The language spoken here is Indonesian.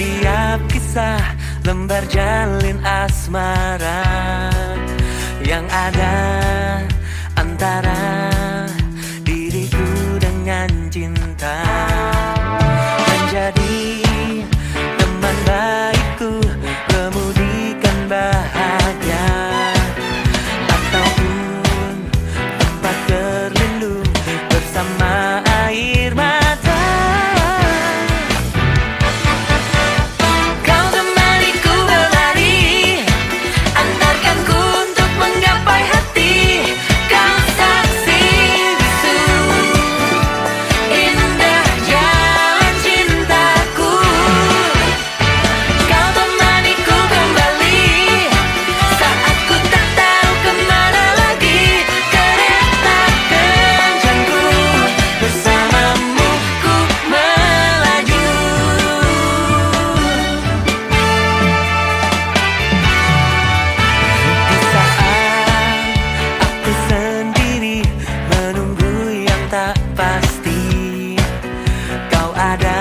Setiap kisah lembar jalin asmara Yang ada. Ada